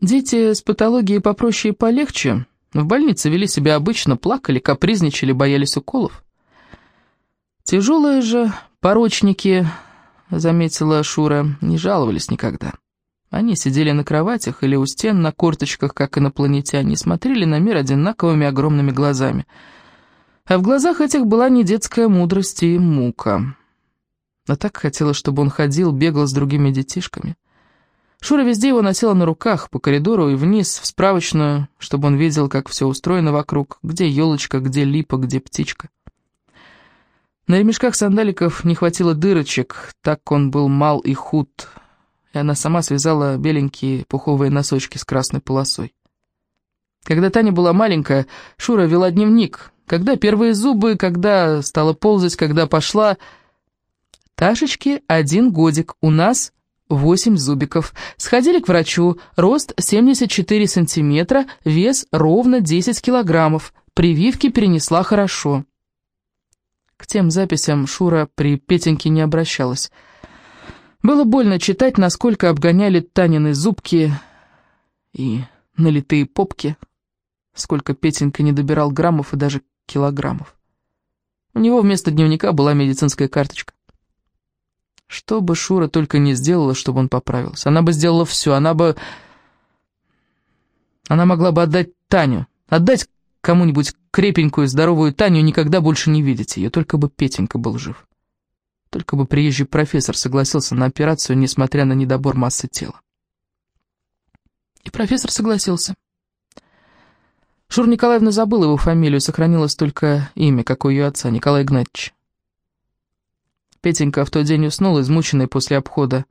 Дети с патологией попроще и полегче в больнице вели себя обычно, плакали, капризничали, боялись уколов. Тяжелые же порочники, заметила Шура, не жаловались никогда. Они сидели на кроватях или у стен на корточках, как инопланетяне, и смотрели на мир одинаковыми огромными глазами. А в глазах этих была не детская мудрость и мука. Но так хотела, чтобы он ходил, бегал с другими детишками. Шура везде его носила на руках, по коридору и вниз, в справочную, чтобы он видел, как все устроено вокруг, где елочка, где липа, где птичка. На ремешках сандаликов не хватило дырочек, так он был мал и худ, и она сама связала беленькие пуховые носочки с красной полосой. Когда Таня была маленькая, Шура вела дневник. Когда первые зубы, когда стала ползать, когда пошла... Ташечке один годик, у нас восемь зубиков. Сходили к врачу, рост 74 сантиметра, вес ровно 10 килограммов. Прививки перенесла хорошо. К тем записям Шура при Петеньке не обращалась. Было больно читать, насколько обгоняли Танины зубки и налитые попки, сколько Петенька не добирал граммов и даже килограммов. У него вместо дневника была медицинская карточка. Что бы Шура только не сделала, чтобы он поправился. Она бы сделала все, она бы... Она могла бы отдать Таню, отдать кому-нибудь крепенькую, здоровую Таню никогда больше не видеть ее, только бы Петенька был жив. Только бы приезжий профессор согласился на операцию, несмотря на недобор массы тела. И профессор согласился. Шура Николаевна забыла его фамилию, сохранилось только имя, как у ее отца, Николай Игнатьевич. Петенька в тот день уснул, измученный после обхода.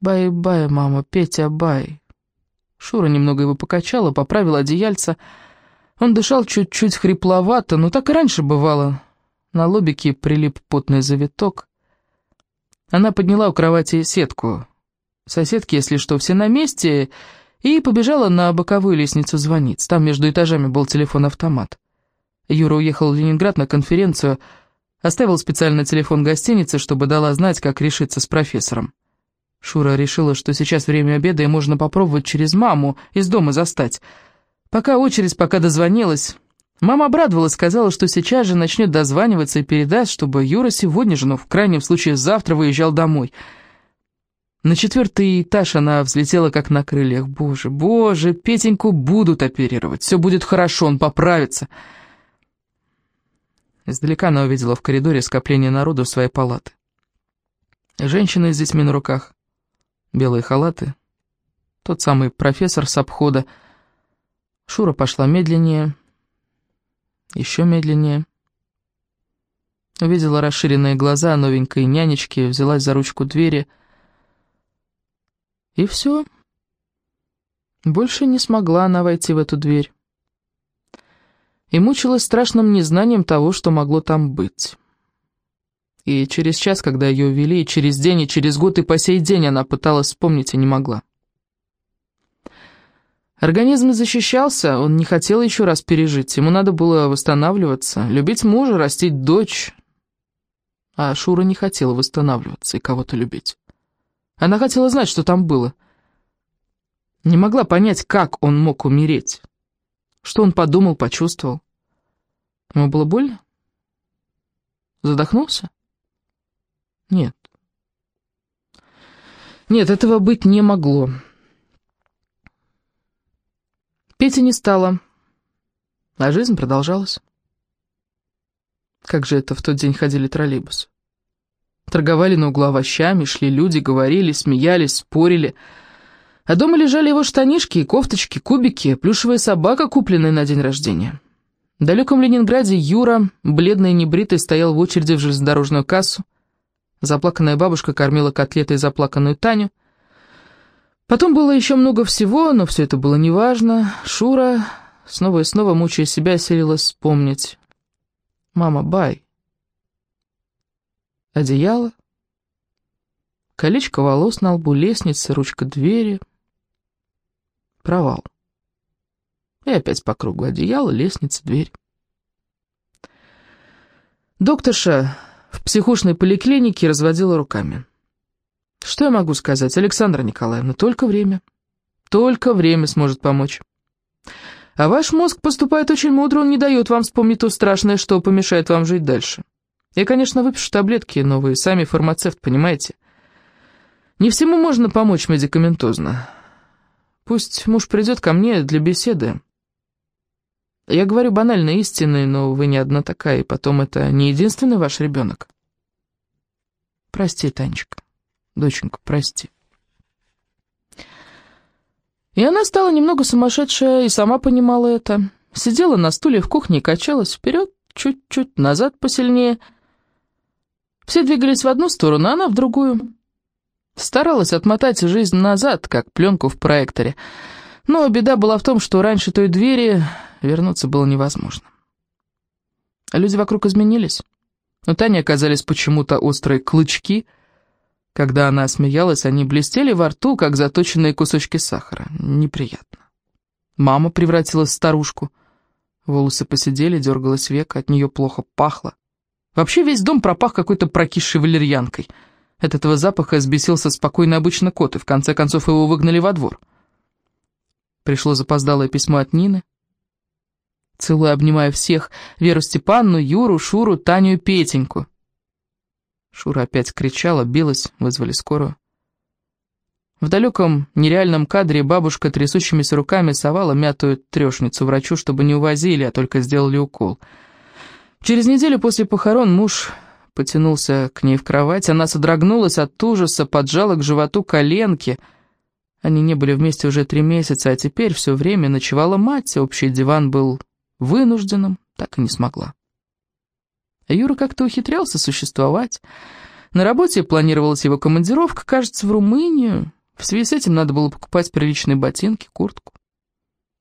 «Бай-бай, мама, Петя, бай». Шура немного его покачала, поправила одеяльце. Он дышал чуть-чуть хрипловато, но так и раньше бывало. На лобике прилип потный завиток. Она подняла у кровати сетку. Соседки, если что, все на месте, и побежала на боковую лестницу звонить. Там между этажами был телефон-автомат. Юра уехал в Ленинград на конференцию, оставил специально телефон гостиницы, чтобы дала знать, как решиться с профессором. Шура решила, что сейчас время обеда, и можно попробовать через маму из дома застать. Пока очередь, пока дозвонилась... Мама обрадовалась, сказала, что сейчас же начнет дозваниваться и передаст, чтобы Юра сегодня же, но в крайнем случае завтра выезжал домой. На четвертый этаж она взлетела как на крыльях. Боже, боже, Петеньку будут оперировать, все будет хорошо, он поправится. Издалека она увидела в коридоре скопление народу в своей палаты. Женщины с детьми на руках, белые халаты, тот самый профессор с обхода. Шура пошла медленнее, еще медленнее. Увидела расширенные глаза новенькой нянечки, взялась за ручку двери. И все. Больше не смогла она войти в эту дверь. И мучилась страшным незнанием того, что могло там быть. И через час, когда ее увели, и через день, и через год, и по сей день она пыталась вспомнить и не могла. Организм защищался, он не хотел еще раз пережить, ему надо было восстанавливаться, любить мужа, растить дочь. А Шура не хотела восстанавливаться и кого-то любить. Она хотела знать, что там было. Не могла понять, как он мог умереть. Что он подумал, почувствовал. Ему было больно? Задохнулся? Нет. Нет, этого быть не могло. Пети не стало, а жизнь продолжалась. Как же это в тот день ходили троллейбусы? Торговали на углу овощами, шли люди, говорили, смеялись, спорили. А дома лежали его штанишки и кофточки, кубики, плюшевая собака, купленная на день рождения. В далеком Ленинграде Юра, бледный и небритый, стоял в очереди в железнодорожную кассу. Заплаканная бабушка кормила котлетой заплаканную Таню. Потом было еще много всего, но все это было неважно. Шура, снова и снова мучая себя, селилась вспомнить. «Мама, бай!» Одеяло, колечко волос на лбу, лестница, ручка двери. Провал. И опять по кругу одеяло, лестница, дверь. Докторша в психушной поликлинике разводила руками. Что я могу сказать, Александра Николаевна, только время. Только время сможет помочь. А ваш мозг поступает очень мудро, он не дает вам вспомнить то страшное, что помешает вам жить дальше. Я, конечно, выпишу таблетки, но вы сами фармацевт, понимаете? Не всему можно помочь медикаментозно. Пусть муж придет ко мне для беседы. Я говорю банальные истины, но вы не одна такая, и потом это не единственный ваш ребенок. Прости, Танечка, доченька, прости. И она стала немного сумасшедшая и сама понимала это. Сидела на стуле в кухне и качалась вперед, чуть-чуть, назад посильнее. Все двигались в одну сторону, а она в другую. Старалась отмотать жизнь назад, как пленку в проекторе. Но беда была в том, что раньше той двери вернуться было невозможно. Люди вокруг изменились. У Тани оказались почему-то острые клычки — когда она смеялась, они блестели во рту, как заточенные кусочки сахара. Неприятно. Мама превратилась в старушку. Волосы посидели, дергалась века, от нее плохо пахло. Вообще весь дом пропах какой-то прокисшей валерьянкой. От этого запаха сбесился спокойно обычно кот, и в конце концов его выгнали во двор. Пришло запоздалое письмо от Нины. Целую, обнимая всех, Веру Степанну, Юру, Шуру, Таню и Петеньку. Шура опять кричала, билась, вызвали скорую. В далеком нереальном кадре бабушка трясущимися руками совала мятую трешницу врачу, чтобы не увозили, а только сделали укол. Через неделю после похорон муж потянулся к ней в кровать, она содрогнулась от ужаса, поджала к животу коленки. Они не были вместе уже три месяца, а теперь все время ночевала мать, общий диван был вынужденным, так и не смогла. Юра как-то ухитрялся существовать. На работе планировалась его командировка, кажется, в Румынию. В связи с этим надо было покупать приличные ботинки, куртку.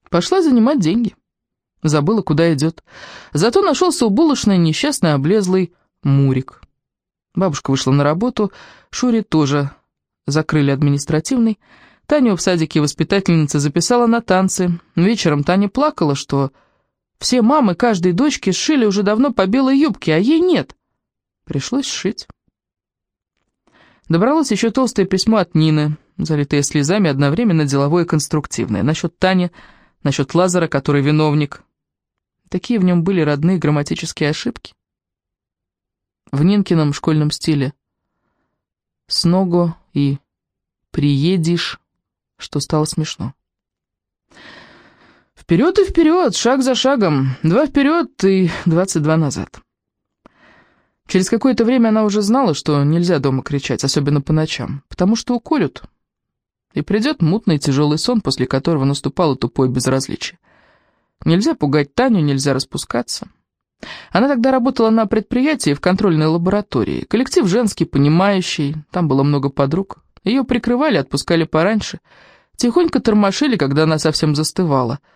Пошла занимать деньги. Забыла, куда идет. Зато нашелся у булочной несчастный облезлый Мурик. Бабушка вышла на работу, Шуре тоже закрыли административный. Таню в садике воспитательница записала на танцы. Вечером Таня плакала, что все мамы каждой дочки сшили уже давно по белой юбке, а ей нет. Пришлось сшить. Добралось еще толстое письмо от Нины, залитое слезами, одновременно деловое и конструктивное, насчет Тани, насчет Лазара, который виновник. Такие в нем были родные грамматические ошибки. В Нинкином школьном стиле. С ногу и приедешь, что стало смешно. Вперед и вперед, шаг за шагом, два вперед и двадцать два назад. Через какое-то время она уже знала, что нельзя дома кричать, особенно по ночам, потому что уколют. И придет мутный тяжелый сон, после которого наступало тупое безразличие. Нельзя пугать Таню, нельзя распускаться. Она тогда работала на предприятии в контрольной лаборатории. Коллектив женский, понимающий, там было много подруг. Ее прикрывали, отпускали пораньше. Тихонько тормошили, когда она совсем застывала —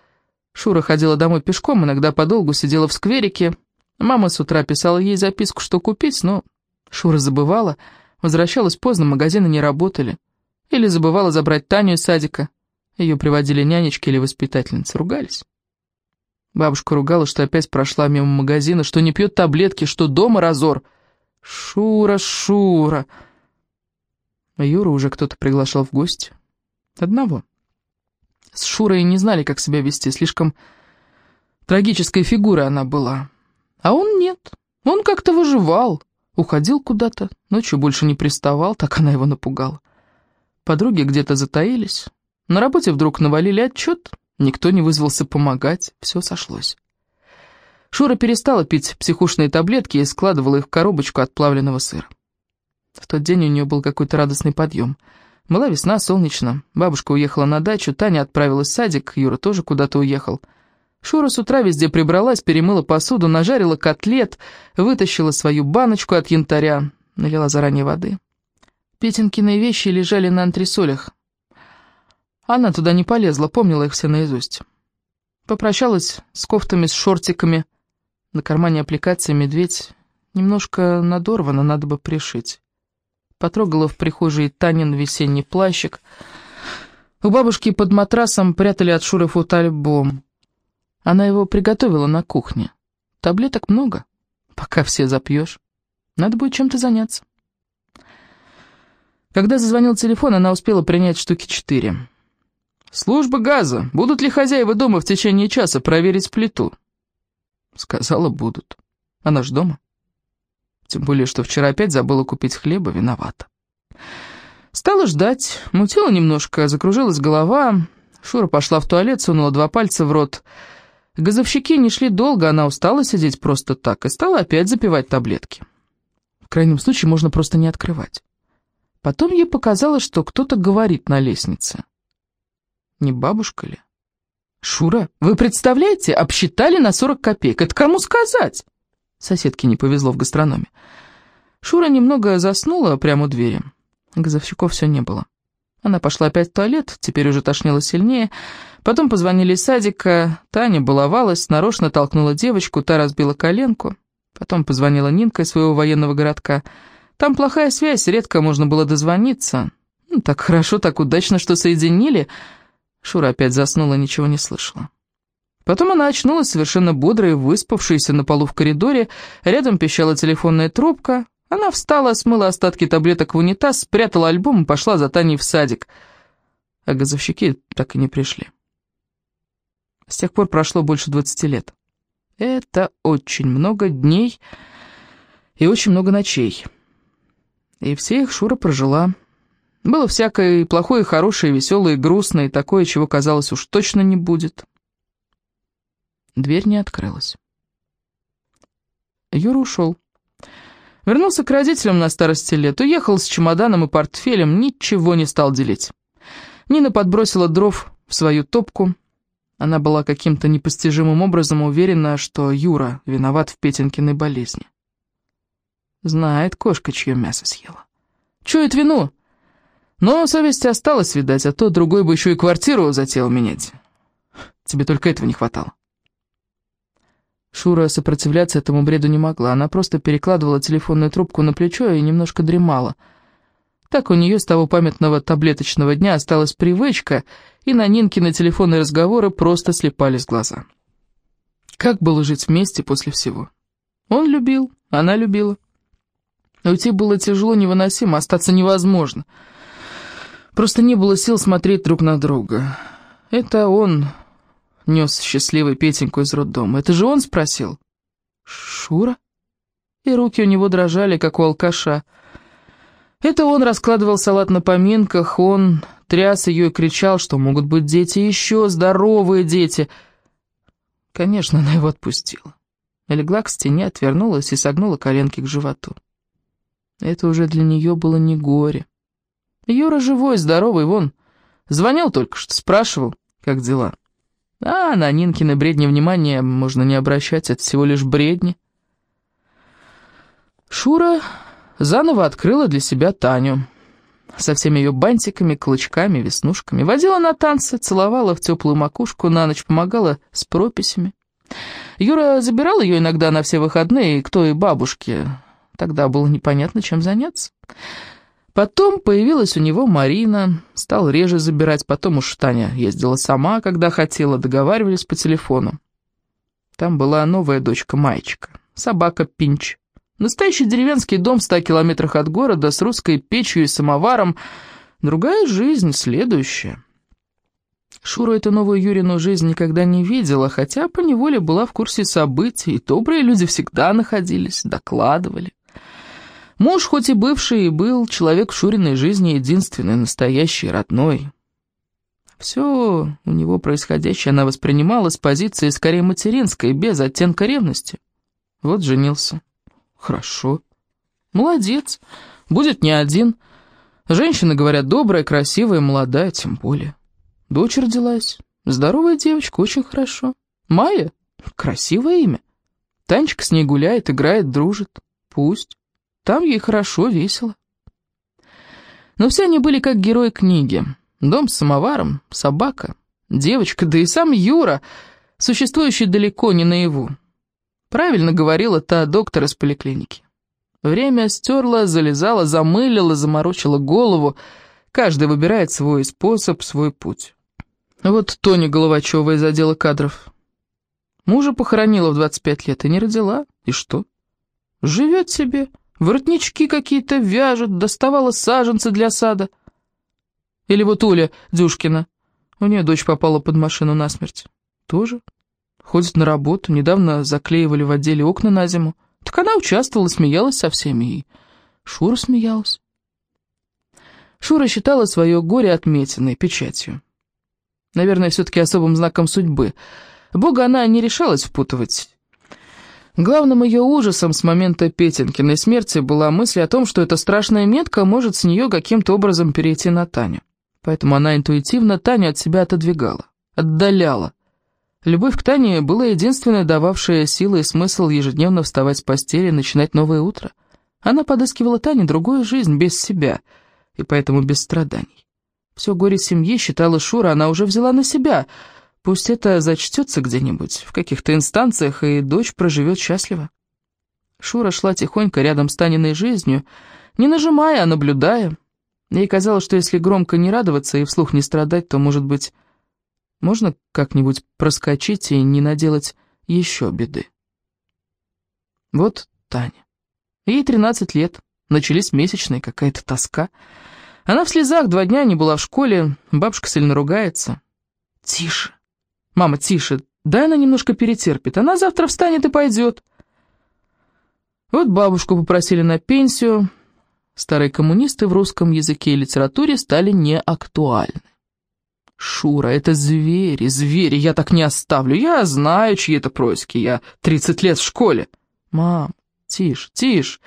Шура ходила домой пешком, иногда подолгу сидела в скверике. Мама с утра писала ей записку, что купить, но Шура забывала. Возвращалась поздно, магазины не работали. Или забывала забрать Таню из садика. Ее приводили нянечки или воспитательницы, ругались. Бабушка ругала, что опять прошла мимо магазина, что не пьет таблетки, что дома разор. Шура, Шура. А Юра уже кто-то приглашал в гости. Одного. С Шурой не знали, как себя вести, слишком трагической фигурой она была. А он нет, он как-то выживал, уходил куда-то, ночью больше не приставал, так она его напугала. Подруги где-то затаились, на работе вдруг навалили отчет, никто не вызвался помогать, все сошлось. Шура перестала пить психушные таблетки и складывала их в коробочку от плавленного сыра. В тот день у нее был какой-то радостный подъем — была весна, солнечно. Бабушка уехала на дачу, Таня отправилась в садик, Юра тоже куда-то уехал. Шура с утра везде прибралась, перемыла посуду, нажарила котлет, вытащила свою баночку от янтаря, налила заранее воды. Петенькины вещи лежали на антресолях. Она туда не полезла, помнила их все наизусть. Попрощалась с кофтами, с шортиками. На кармане аппликация «Медведь». Немножко надорвано, надо бы пришить. Потрогала в прихожей Танин весенний плащик. У бабушки под матрасом прятали от Шуры фотоальбом. Она его приготовила на кухне. Таблеток много, пока все запьешь. Надо будет чем-то заняться. Когда зазвонил телефон, она успела принять штуки четыре. «Служба газа. Будут ли хозяева дома в течение часа проверить плиту?» Сказала, будут. Она ж дома. Тем более, что вчера опять забыла купить хлеба, виновата. Стала ждать, мутила немножко, закружилась голова. Шура пошла в туалет, сунула два пальца в рот. Газовщики не шли долго, она устала сидеть просто так и стала опять запивать таблетки. В крайнем случае можно просто не открывать. Потом ей показалось, что кто-то говорит на лестнице. Не бабушка ли? «Шура, вы представляете, обсчитали на 40 копеек. Это кому сказать?» Соседке не повезло в гастрономе. Шура немного заснула прямо у двери. Газовщиков все не было. Она пошла опять в туалет, теперь уже тошнило сильнее. Потом позвонили из садика, Таня баловалась, нарочно толкнула девочку, та разбила коленку. Потом позвонила Нинка из своего военного городка. Там плохая связь, редко можно было дозвониться. Ну, так хорошо, так удачно, что соединили — Шура опять заснула, ничего не слышала. Потом она очнулась, совершенно бодрая, выспавшаяся на полу в коридоре. Рядом пищала телефонная трубка. Она встала, смыла остатки таблеток в унитаз, спрятала альбом и пошла за Таней в садик. А газовщики так и не пришли. С тех пор прошло больше двадцати лет. Это очень много дней и очень много ночей. И все их Шура прожила было всякое и плохое, и хорошее, и веселое, и грустное, и такое, чего, казалось, уж точно не будет. Дверь не открылась. Юра ушел. Вернулся к родителям на старости лет, уехал с чемоданом и портфелем, ничего не стал делить. Нина подбросила дров в свою топку. Она была каким-то непостижимым образом уверена, что Юра виноват в Петенькиной болезни. Знает кошка, чье мясо съела. Чует вину, но совесть осталась, видать, а то другой бы еще и квартиру затеял менять. Тебе только этого не хватало. Шура сопротивляться этому бреду не могла. Она просто перекладывала телефонную трубку на плечо и немножко дремала. Так у нее с того памятного таблеточного дня осталась привычка, и на Нинкины телефонные разговоры просто слепались глаза. Как было жить вместе после всего? Он любил, она любила. Уйти было тяжело, невыносимо, остаться невозможно — Просто не было сил смотреть друг на друга. Это он нес счастливый Петеньку из роддома. Это же он спросил. «Шура?» И руки у него дрожали, как у алкаша. Это он раскладывал салат на поминках, он тряс ее и кричал, что могут быть дети еще, здоровые дети. Конечно, она его отпустила. Легла к стене, отвернулась и согнула коленки к животу. Это уже для нее было не горе. Юра живой, здоровый, вон. Звонил только что, спрашивал, как дела. А на Нинкины бредни внимания можно не обращать, это всего лишь бредни. Шура заново открыла для себя Таню. Со всеми ее бантиками, клычками, веснушками. Водила на танцы, целовала в теплую макушку, на ночь помогала с прописями. Юра забирал ее иногда на все выходные, к той бабушке. Тогда было непонятно, чем заняться. Потом появилась у него Марина, стал реже забирать, потом уж Таня ездила сама, когда хотела, договаривались по телефону. Там была новая дочка Майчика, собака Пинч. Настоящий деревенский дом в ста километрах от города с русской печью и самоваром. Другая жизнь, следующая. Шура эту новую Юрину жизнь никогда не видела, хотя поневоле была в курсе событий, и добрые люди всегда находились, докладывали. Муж, хоть и бывший, был человек Шуриной жизни единственный, настоящий, родной. Все у него происходящее она воспринимала с позиции скорее материнской, без оттенка ревности. Вот женился. Хорошо. Молодец. Будет не один. Женщина, говорят, добрая, красивая, молодая, тем более. Дочь родилась. Здоровая девочка, очень хорошо. Майя? Красивое имя. Танечка с ней гуляет, играет, дружит. Пусть. Там ей хорошо, весело. Но все они были как герои книги. Дом с самоваром, собака, девочка, да и сам Юра, существующий далеко не наяву. Правильно говорила та доктор из поликлиники. Время стерла, залезала, замылила, заморочила голову. Каждый выбирает свой способ, свой путь. Вот Тоня Головачева из отдела кадров. Мужа похоронила в 25 лет и не родила. И что? Живет себе. Воротнички какие-то вяжет, доставала саженцы для сада. Или вот Оля Дюшкина. У нее дочь попала под машину насмерть. Тоже. Ходит на работу, недавно заклеивали в отделе окна на зиму. Так она участвовала, смеялась со всеми, и Шура смеялась. Шура считала свое горе отметиной, печатью. Наверное, все-таки особым знаком судьбы. Бога она не решалась впутывать. Главным ее ужасом с момента Петенькиной смерти была мысль о том, что эта страшная метка может с нее каким-то образом перейти на Таню. Поэтому она интуитивно Таню от себя отодвигала, отдаляла. Любовь к Тане была единственная дававшая силы и смысл ежедневно вставать с постели и начинать новое утро. Она подыскивала Тане другую жизнь без себя, и поэтому без страданий. Все горе семьи, считала Шура, она уже взяла на себя. Пусть это зачтется где-нибудь, в каких-то инстанциях, и дочь проживет счастливо. Шура шла тихонько рядом с Таниной жизнью, не нажимая, а наблюдая. Ей казалось, что если громко не радоваться и вслух не страдать, то, может быть, можно как-нибудь проскочить и не наделать еще беды. Вот Таня. Ей 13 лет, начались месячные, какая-то тоска. Она в слезах, два дня не была в школе, бабушка сильно ругается. «Тише! Мама, тише! Дай она немножко перетерпит, она завтра встанет и пойдет!» Вот бабушку попросили на пенсию. Старые коммунисты в русском языке и литературе стали неактуальны. «Шура, это звери, звери, я так не оставлю. Я знаю, чьи это происки, я 30 лет в школе». «Мам, тише, тише,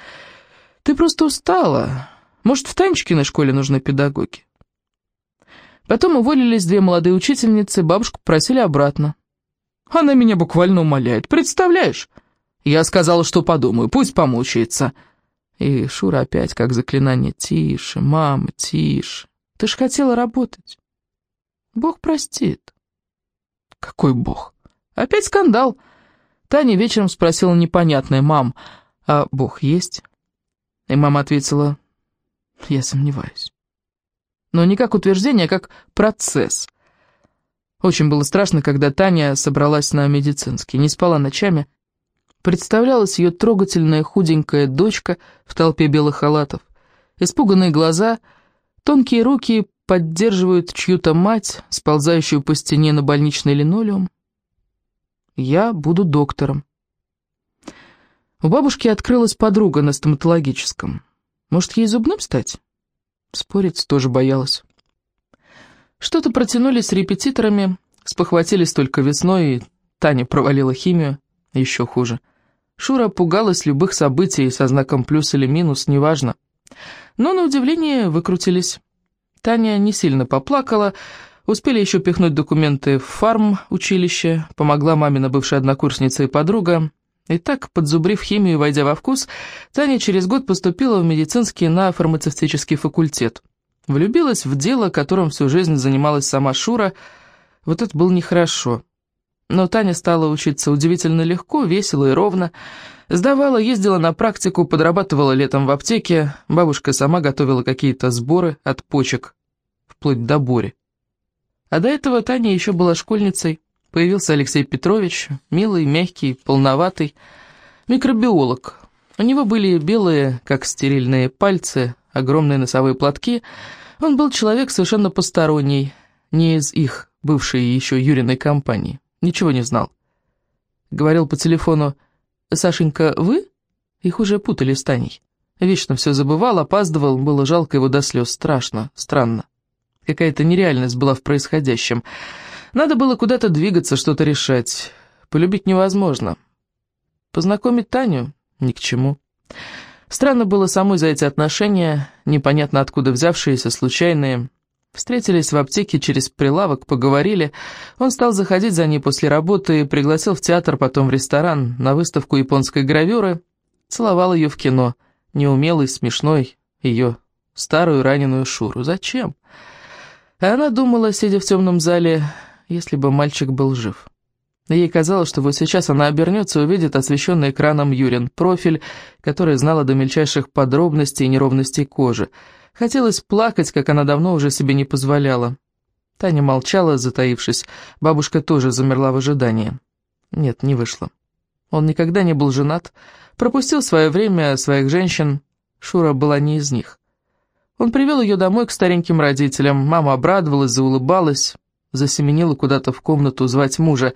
ты просто устала. Может, в Танечкиной школе нужны педагоги?» Потом уволились две молодые учительницы, бабушку просили обратно. Она меня буквально умоляет, представляешь? Я сказала, что подумаю, пусть помучается. И Шура опять как заклинание «Тише, мама, тише, ты ж хотела работать». Бог простит. Какой бог? Опять скандал. Таня вечером спросила непонятное, «Мам, а бог есть?» И мама ответила, «Я сомневаюсь». Но не как утверждение, а как процесс. Очень было страшно, когда Таня собралась на медицинский, не спала ночами. Представлялась ее трогательная худенькая дочка в толпе белых халатов. Испуганные глаза, тонкие руки поддерживают чью-то мать, сползающую по стене на больничный линолеум. Я буду доктором. У бабушки открылась подруга на стоматологическом. Может, ей зубным стать? Спорить тоже боялась. Что-то протянули с репетиторами, спохватились только весной, и Таня провалила химию, еще хуже. Шура пугалась любых событий со знаком плюс или минус, неважно. Но, на удивление, выкрутились. Таня не сильно поплакала, успели еще пихнуть документы в фарм-училище, помогла мамина бывшая однокурсница и подруга. И так, подзубрив химию и войдя во вкус, Таня через год поступила в медицинский на фармацевтический факультет. Влюбилась в дело, которым всю жизнь занималась сама Шура. Вот это было нехорошо. Но Таня стала учиться удивительно легко, весело и ровно. Сдавала, ездила на практику, подрабатывала летом в аптеке. Бабушка сама готовила какие-то сборы от почек, вплоть до бори. А до этого Таня еще была школьницей. Появился Алексей Петрович, милый, мягкий, полноватый, микробиолог. У него были белые, как стерильные пальцы, огромные носовые платки. Он был человек совершенно посторонний, не из их бывшей еще Юриной компании. Ничего не знал. Говорил по телефону, «Сашенька, вы?» Их уже путали с Таней. Вечно все забывал, опаздывал, было жалко его до слез, страшно, странно. Какая-то нереальность была в происходящем. Надо было куда-то двигаться, что-то решать. Полюбить невозможно. Познакомить Таню ни к чему. Странно было самой за эти отношения, непонятно откуда взявшиеся, случайные. Встретились в аптеке через прилавок, поговорили. Он стал заходить за ней после работы, пригласил в театр, потом в ресторан, на выставку японской гравюры. Целовал ее в кино. Неумелый, смешной, ее старую раненую Шуру. Зачем? А она думала, сидя в темном зале, если бы мальчик был жив. Ей казалось, что вот сейчас она обернется и увидит освещенный экраном Юрин профиль, который знала до мельчайших подробностей и неровностей кожи. Хотелось плакать, как она давно уже себе не позволяла. Таня молчала, затаившись. Бабушка тоже замерла в ожидании. Нет, не вышло. Он никогда не был женат, пропустил свое время своих женщин. Шура была не из них. Он привел ее домой к стареньким родителям. Мама обрадовалась, заулыбалась. Засеменила куда-то в комнату звать мужа.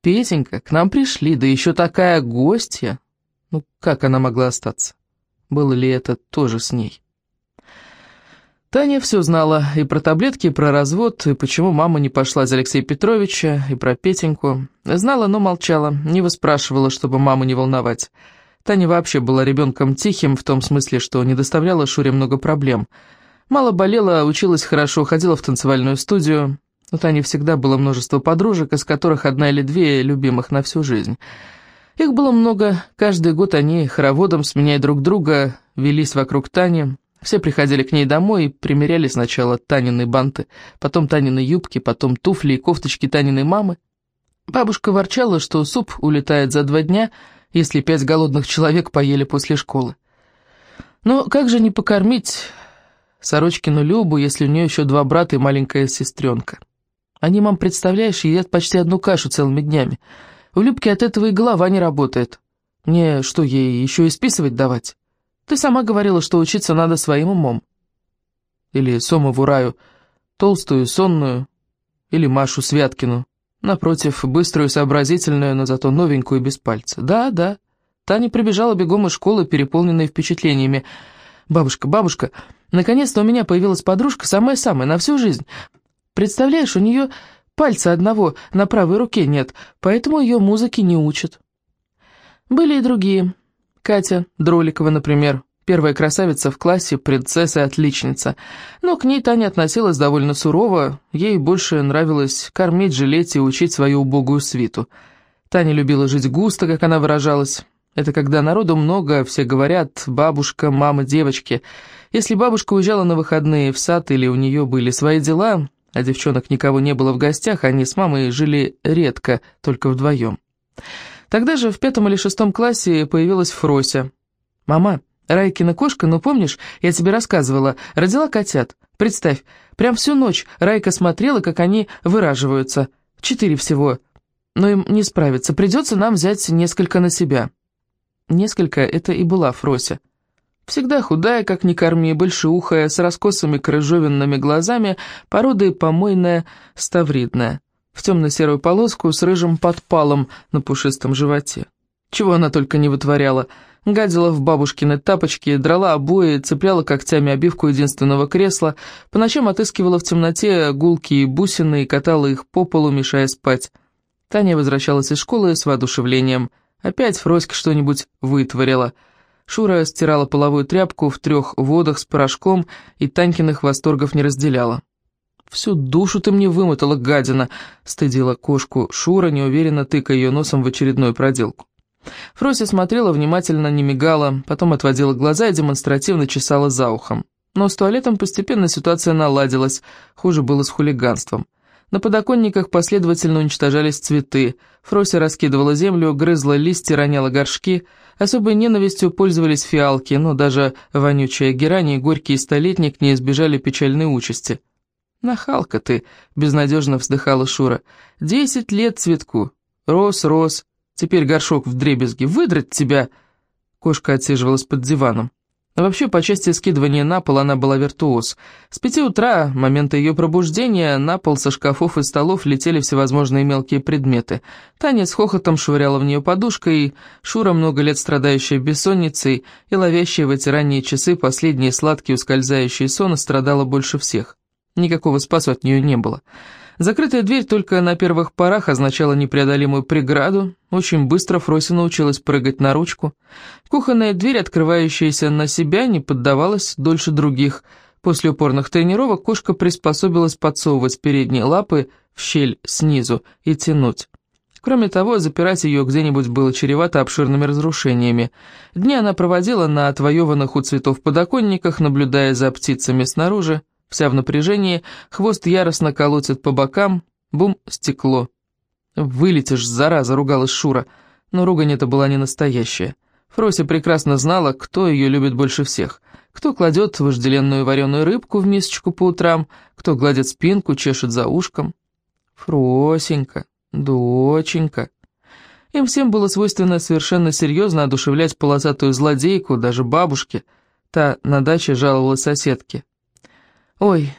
«Петенька, к нам пришли, да еще такая гостья!» Ну, как она могла остаться? Было ли это тоже с ней? Таня все знала и про таблетки, и про развод, и почему мама не пошла за Алексея Петровича, и про Петеньку. Знала, но молчала, не выспрашивала, чтобы маму не волновать. Таня вообще была ребенком тихим, в том смысле, что не доставляла Шуре много проблем. Мало болела, училась хорошо, ходила в танцевальную студию. У Тани всегда было множество подружек, из которых одна или две любимых на всю жизнь. Их было много, каждый год они хороводом, сменяя друг друга, велись вокруг Тани, все приходили к ней домой и примеряли сначала Танины банты, потом Танины юбки, потом туфли и кофточки Таниной мамы. Бабушка ворчала, что суп улетает за два дня, если пять голодных человек поели после школы. Но как же не покормить Сорочкину Любу, если у нее еще два брата и маленькая сестренка? Они, мам, представляешь, едят почти одну кашу целыми днями. У Любки от этого и голова не работает. Мне что, ей еще и списывать давать? Ты сама говорила, что учиться надо своим умом. Или Сомову Раю, толстую, сонную, или Машу Святкину. Напротив, быструю, сообразительную, но зато новенькую, без пальца. Да, да. Таня прибежала бегом из школы, переполненная впечатлениями. «Бабушка, бабушка, наконец-то у меня появилась подружка, самая-самая, на всю жизнь. Представляешь, у нее пальца одного на правой руке нет, поэтому ее музыки не учат». Были и другие. Катя Дроликова, например, первая красавица в классе, принцесса и отличница. Но к ней Таня относилась довольно сурово, ей больше нравилось кормить, жалеть и учить свою убогую свиту. Таня любила жить густо, как она выражалась. Это когда народу много, все говорят «бабушка», «мама», «девочки». Если бабушка уезжала на выходные в сад или у нее были свои дела, а девчонок никого не было в гостях, они с мамой жили редко, только вдвоем. Тогда же в пятом или шестом классе появилась Фрося. «Мама, Райкина кошка, ну помнишь, я тебе рассказывала, родила котят. Представь, прям всю ночь Райка смотрела, как они выраживаются. Четыре всего. Но им не справиться, придется нам взять несколько на себя». Несколько это и была Фрося. Всегда худая, как ни корми, большеухая, с раскосыми крыжовенными глазами, породы помойная, ставридная в темно-серую полоску с рыжим подпалом на пушистом животе. Чего она только не вытворяла. Гадила в бабушкины тапочки, драла обои, цепляла когтями обивку единственного кресла, по ночам отыскивала в темноте гулки и бусины и катала их по полу, мешая спать. Таня возвращалась из школы с воодушевлением. Опять Фроська что-нибудь вытворила. Шура стирала половую тряпку в трех водах с порошком и Танькиных восторгов не разделяла. «Всю душу ты мне вымотала, гадина!» — стыдила кошку Шура, неуверенно тыкая ее носом в очередную проделку. Фрося смотрела внимательно, не мигала, потом отводила глаза и демонстративно чесала за ухом. Но с туалетом постепенно ситуация наладилась, хуже было с хулиганством. На подоконниках последовательно уничтожались цветы, Фрося раскидывала землю, грызла листья, роняла горшки. Особой ненавистью пользовались фиалки, но даже вонючая герань и горький столетник не избежали печальной участи. «Нахалка ты!» — безнадежно вздыхала Шура. «Десять лет цветку. Рос, рос. Теперь горшок в дребезге. Выдрать тебя!» Кошка отсиживалась под диваном. Вообще, по части скидывания на пол она была виртуоз. С пяти утра, момента ее пробуждения, на пол со шкафов и столов летели всевозможные мелкие предметы. Таня с хохотом швыряла в нее подушкой, Шура, много лет страдающая бессонницей и ловящая в эти ранние часы последние сладкие ускользающие соны, страдала больше всех. Никакого спасу от нее не было. Закрытая дверь только на первых порах означала непреодолимую преграду. Очень быстро Фрося научилась прыгать на ручку. Кухонная дверь, открывающаяся на себя, не поддавалась дольше других. После упорных тренировок кошка приспособилась подсовывать передние лапы в щель снизу и тянуть. Кроме того, запирать ее где-нибудь было чревато обширными разрушениями. Дни она проводила на отвоеванных у цветов подоконниках, наблюдая за птицами снаружи. Вся в напряжении, хвост яростно колотит по бокам, бум, стекло. «Вылетишь, зараза!» — ругалась Шура, но ругань это была не настоящая. Фрося прекрасно знала, кто ее любит больше всех. Кто кладет вожделенную вареную рыбку в мисочку по утрам, кто гладит спинку, чешет за ушком. Фросенька, доченька. Им всем было свойственно совершенно серьезно одушевлять полосатую злодейку, даже бабушке. Та на даче жаловалась соседке. «Ой,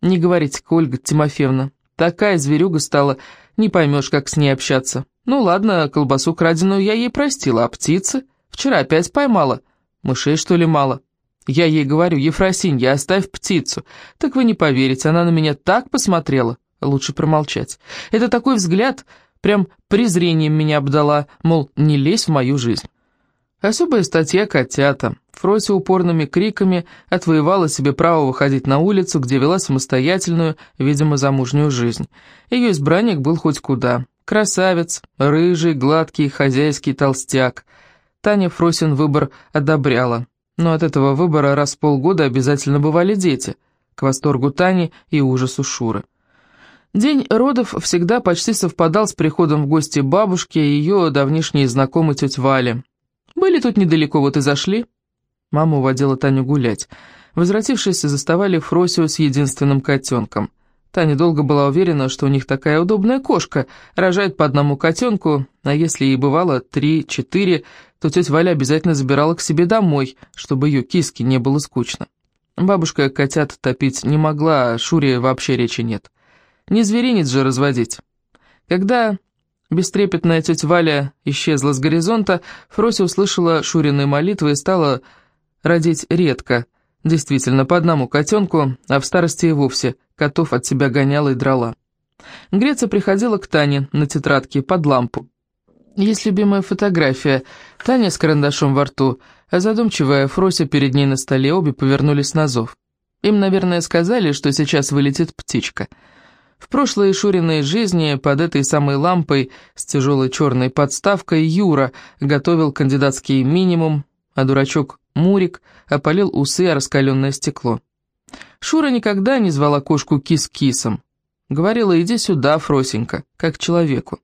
не говорите Ольга Тимофеевна, Такая зверюга стала, не поймешь, как с ней общаться. Ну ладно, колбасу краденую я ей простила, а птицы? Вчера опять поймала. Мышей, что ли, мало? Я ей говорю, Ефросинья, оставь птицу. Так вы не поверите, она на меня так посмотрела. Лучше промолчать. Это такой взгляд, прям презрением меня обдала, мол, не лезь в мою жизнь. Особая статья «Котята». Фрося упорными криками отвоевала себе право выходить на улицу, где вела самостоятельную, видимо, замужнюю жизнь. Ее избранник был хоть куда. Красавец, рыжий, гладкий, хозяйский толстяк. Таня Фросин выбор одобряла. Но от этого выбора раз в полгода обязательно бывали дети. К восторгу Тани и ужасу Шуры. День родов всегда почти совпадал с приходом в гости бабушки и ее давнишней знакомой теть Вали. Были тут недалеко, вот и зашли. Мама уводила Таню гулять. Возвратившись, заставали Фросию с единственным котенком. Таня долго была уверена, что у них такая удобная кошка, рожает по одному котенку, а если ей бывало три-четыре, то тетя Валя обязательно забирала к себе домой, чтобы ее киске не было скучно. Бабушка котят топить не могла, а Шуре вообще речи нет. Не зверинец же разводить. Когда Бестрепетная тетя Валя исчезла с горизонта, Фрося услышала Шуриной молитвы и стала родить редко, действительно, по одному котенку, а в старости и вовсе котов от себя гоняла и драла. Греция приходила к Тане на тетрадке под лампу. Есть любимая фотография. Таня с карандашом во рту, а задумчивая Фрося перед ней на столе, обе повернулись на зов. Им, наверное, сказали, что сейчас вылетит птичка — в прошлой Шуриной жизни под этой самой лампой с тяжелой черной подставкой Юра готовил кандидатский минимум, а дурачок Мурик опалил усы о раскаленное стекло. Шура никогда не звала кошку кис-кисом. Говорила, иди сюда, Фросенька, как человеку.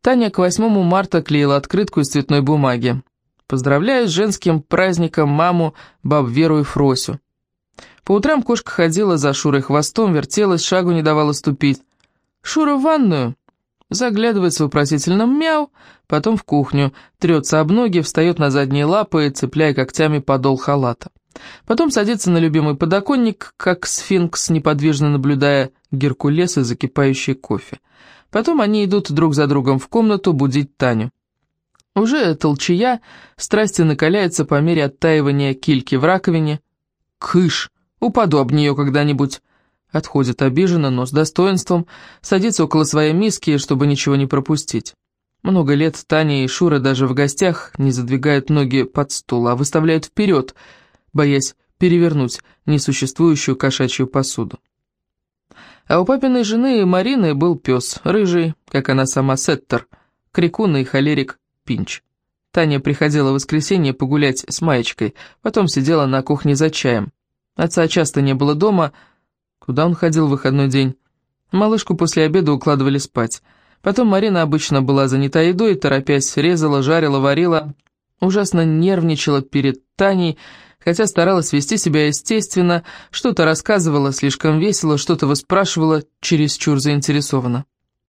Таня к 8 марта клеила открытку из цветной бумаги. Поздравляю с женским праздником маму, баб Веру и Фросю. По утрам кошка ходила за Шурой хвостом, вертелась, шагу не давала ступить. «Шура в ванную!» Заглядывает с вопросительным «мяу», потом в кухню, трется об ноги, встает на задние лапы, цепляя когтями подол халата. Потом садится на любимый подоконник, как сфинкс, неподвижно наблюдая Геркулес и закипающий кофе. Потом они идут друг за другом в комнату будить Таню. Уже толчая, страсти накаляются по мере оттаивания кильки в раковине. «Кыш!» Упаду об нее когда-нибудь. Отходит обиженно, но с достоинством, садится около своей миски, чтобы ничего не пропустить. Много лет Таня и Шура даже в гостях не задвигают ноги под стул, а выставляют вперед, боясь перевернуть несуществующую кошачью посуду. А у папиной жены Марины был пес, рыжий, как она сама, Сеттер, крикун и холерик Пинч. Таня приходила в воскресенье погулять с Маечкой, потом сидела на кухне за чаем. Отца часто не было дома. Куда он ходил в выходной день? Малышку после обеда укладывали спать. Потом Марина обычно была занята едой, торопясь, резала, жарила, варила. Ужасно нервничала перед Таней, хотя старалась вести себя естественно, что-то рассказывала слишком весело, что-то выспрашивала чересчур заинтересованно.